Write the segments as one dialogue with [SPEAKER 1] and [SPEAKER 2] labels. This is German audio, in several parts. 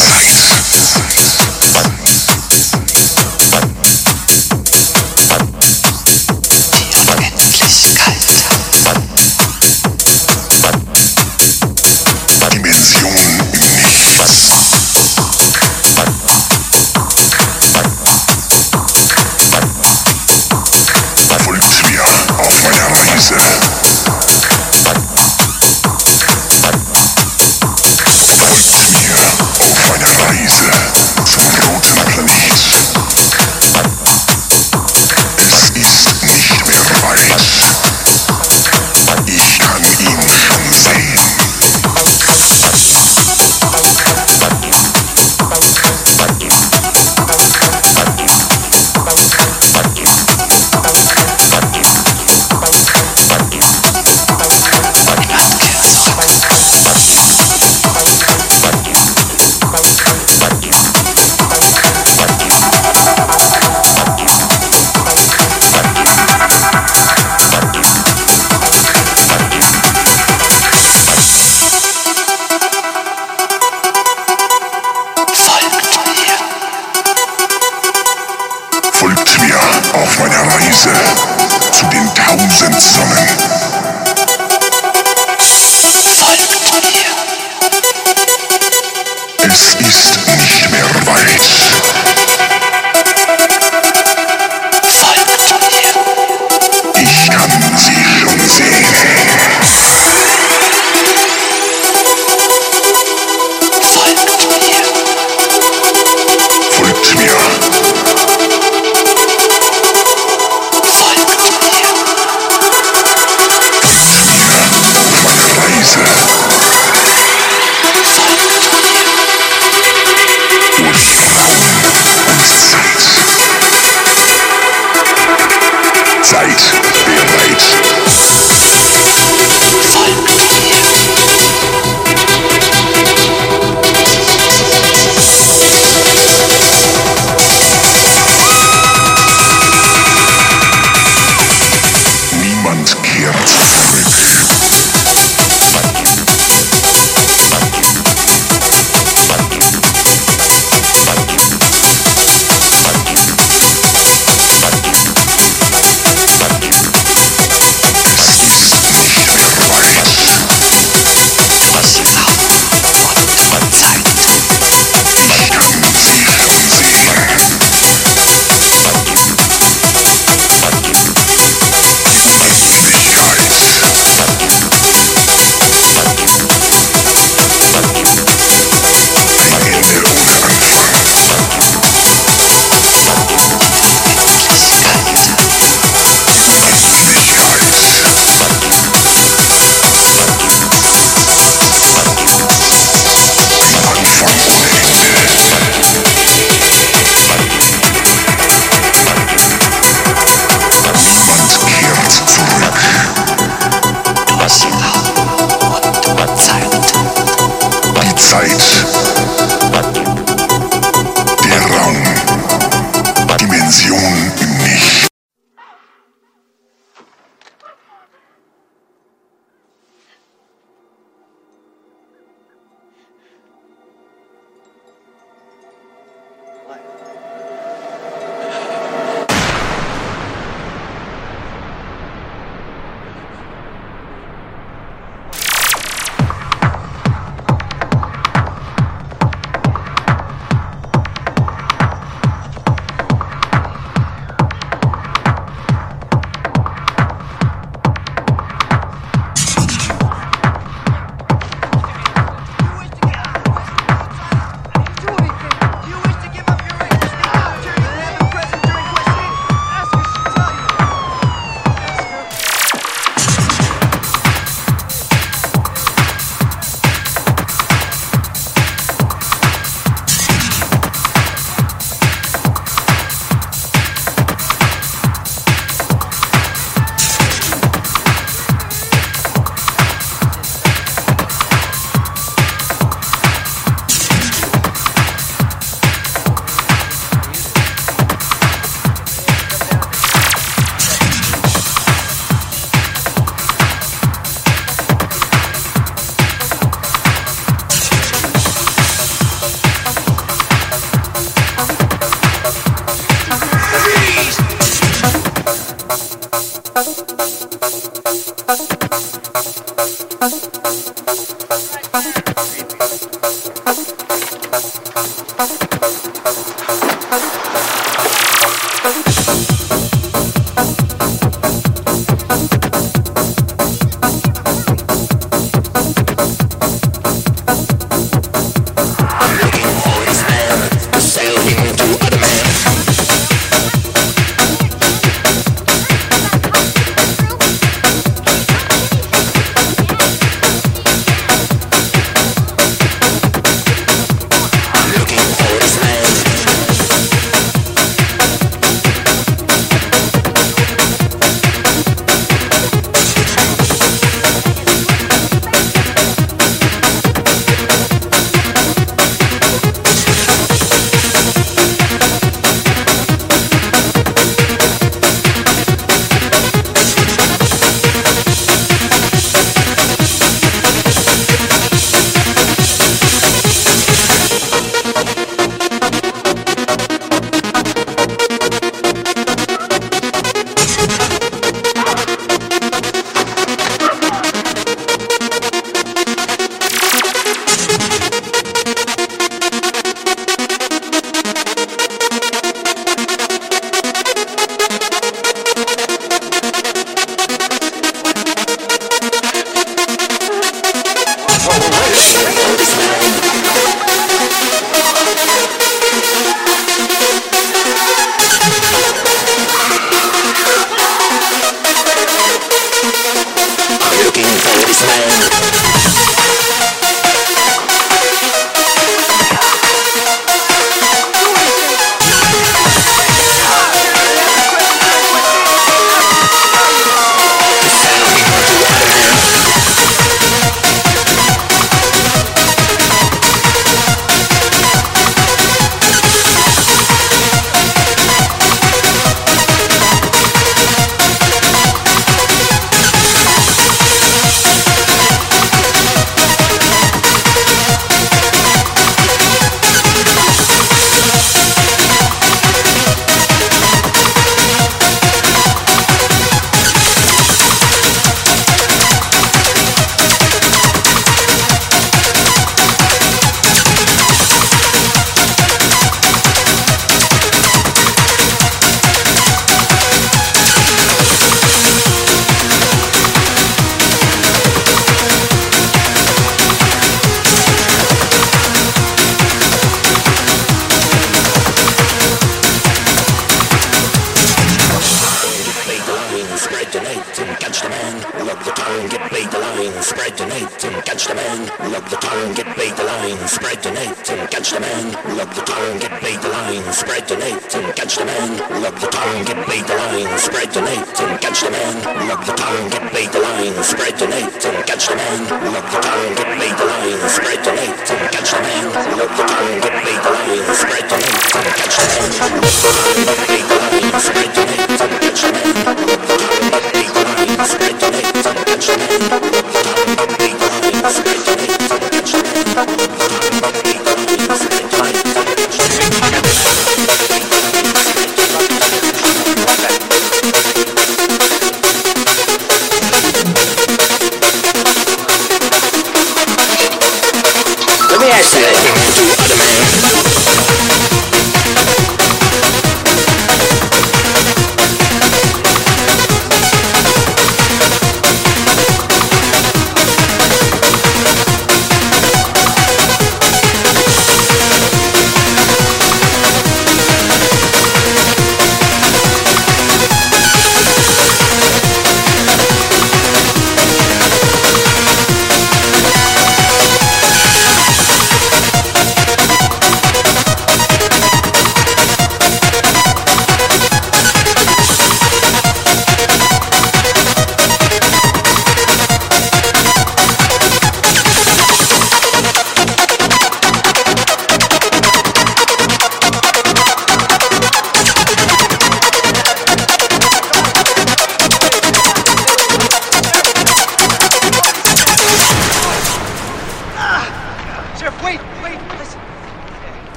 [SPEAKER 1] Sorry.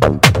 [SPEAKER 2] Bye.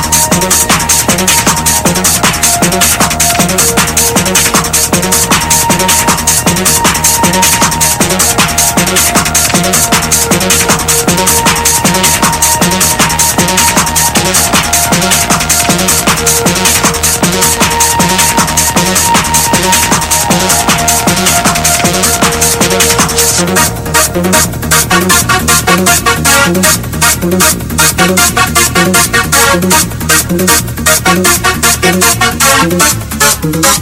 [SPEAKER 2] Thank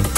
[SPEAKER 2] you.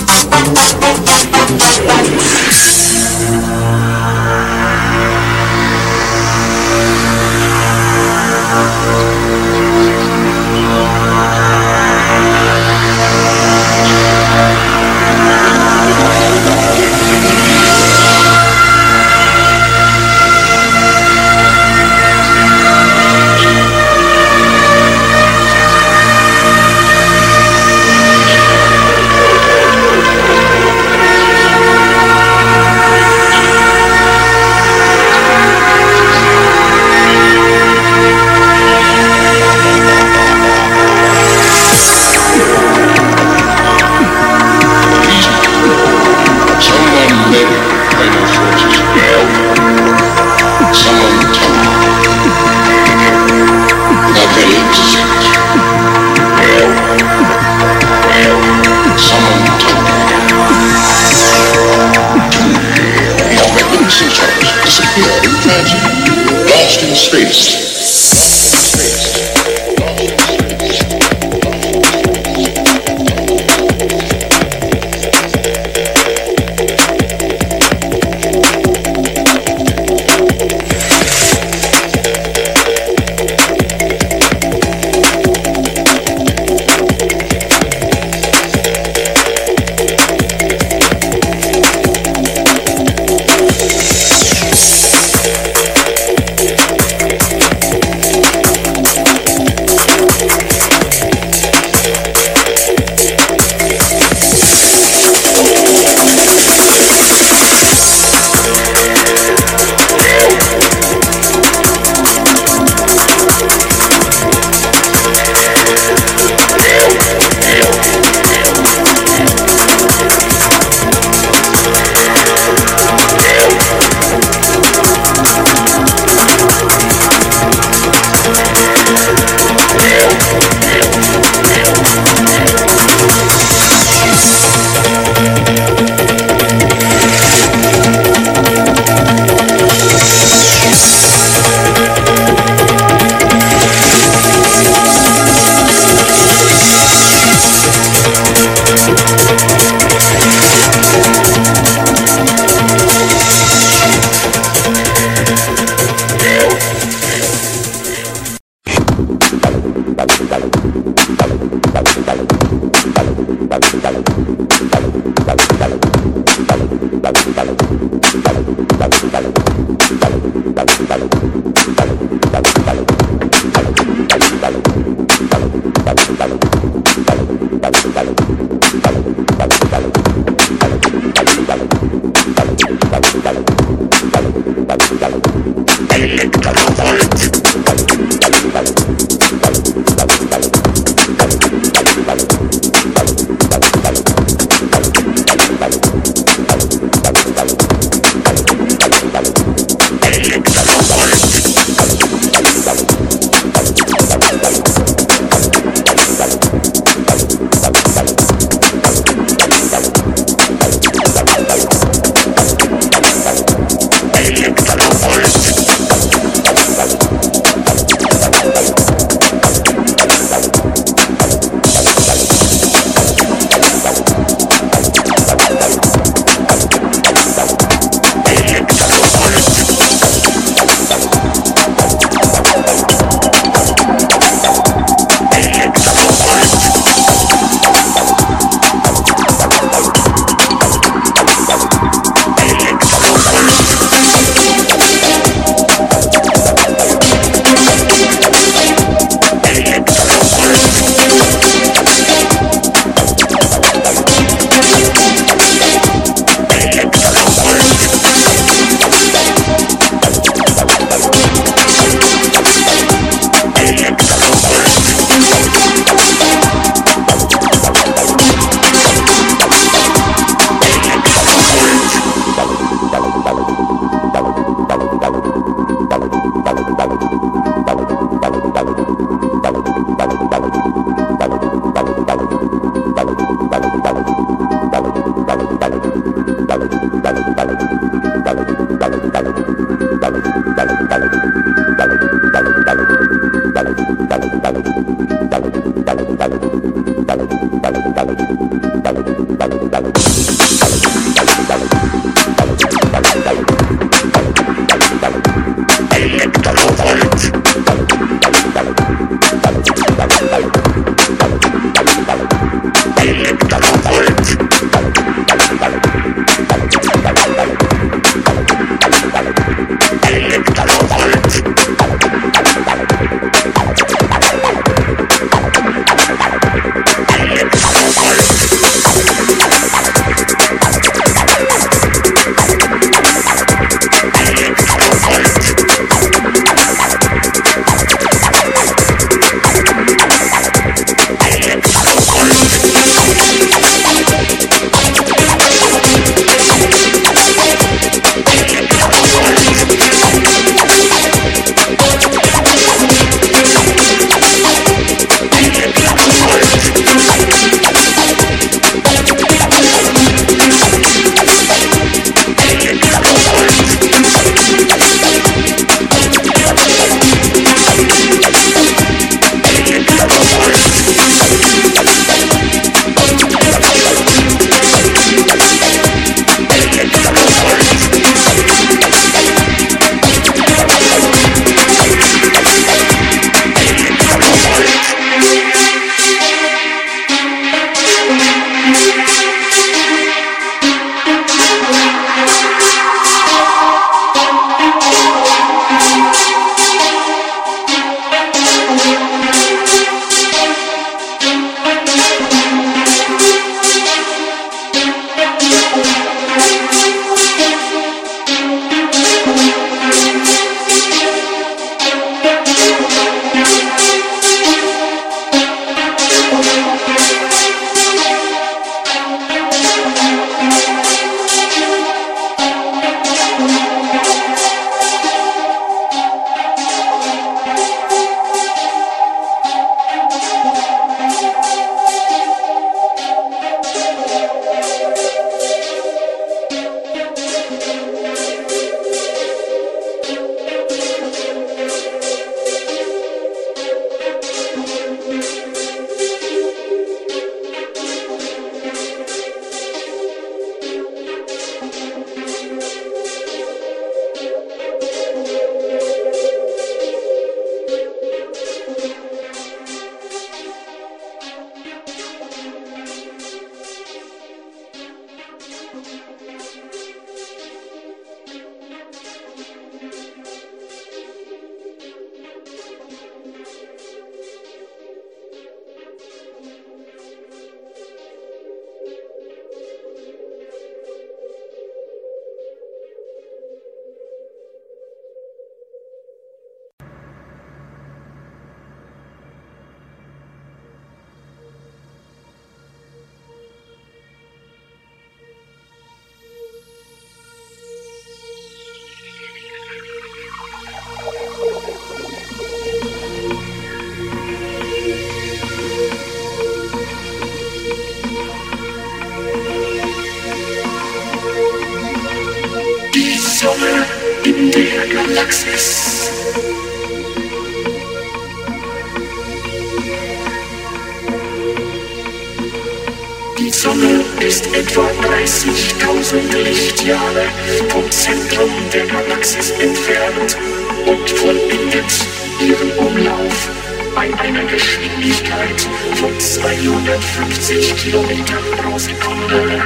[SPEAKER 3] Entfernt und vollendet ihren Umlauf bei einer Geschwindigkeit von 250 Kilometern pro Sekunde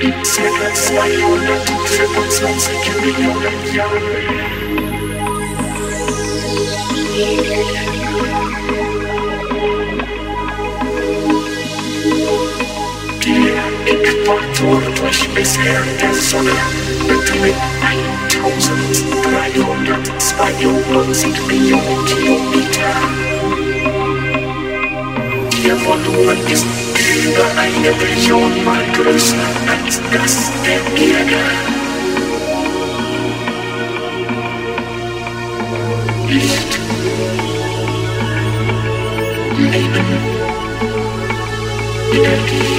[SPEAKER 3] in ca. 225 Millionen Jahren. Der Äquatordurchmesser der Sonne beträgt 1392 Millionen Kilometer. Ihr Volumen ist über eine Billion Mal größer als das der Erde. Licht. Leben. You.